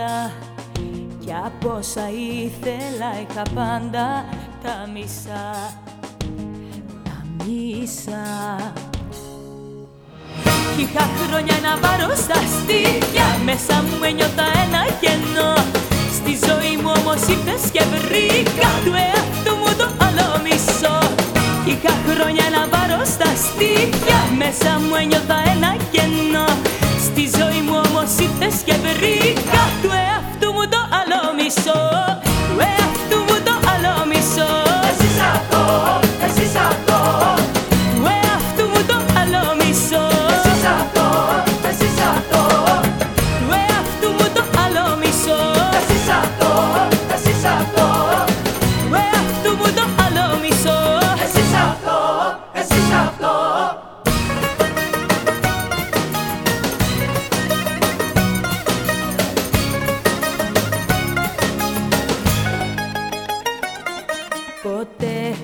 τώρα Κι από όσα ήθελα είχα πάντα τα μισά. Τα μισά. Κι είχα χρόνια να πάρω στα στήθια. Μέσα μου ένιωθα ένα κενό. Στη ζωή μου όμως ήρθες και βρήκα Του εαυτού μου το άλλο μισό. Κι είχα χρόνια να πάρω στα στήθια. Μέσα μου ένιωθα ένα κενό Στη ζωή μου όμως ήρθες και βρήκα. Του εαυτού μου το άλλο μισό Ποτέ.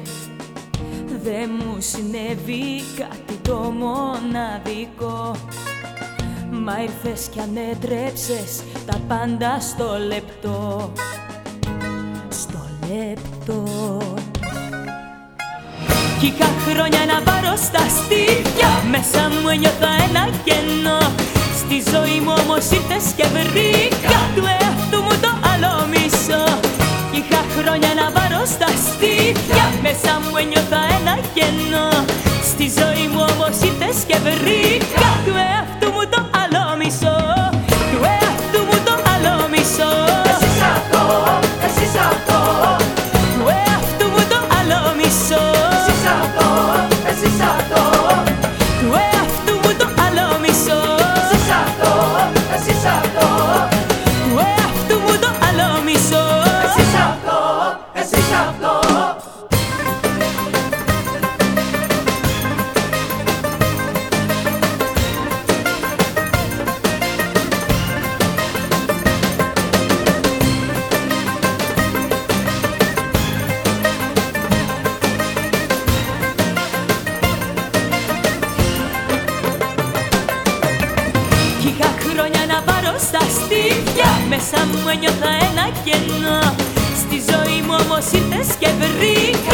Δεν μου συνέβη κάτι το μοναδικό. Μα ήρθες κι ανέτρεψες τα πάντα στο λεπτό. Στο λεπτό. Κι είχα χρόνια να πάρω στα στήθια. Μέσα μου ένιωθα ένα κενό. Στη ζωή μου όμως ήρθες και βρήκα. Του εαυτού μου το στήθια Μέσα μου ένιωθα ένα κενό Στη ζωή μου όμως ήρθες και βρήκα χρόνια να πάρω στα στήθια. Μέσα μου ένιωθα ένα κενό. Στη ζωή μου όμως ήρθες και βρήκα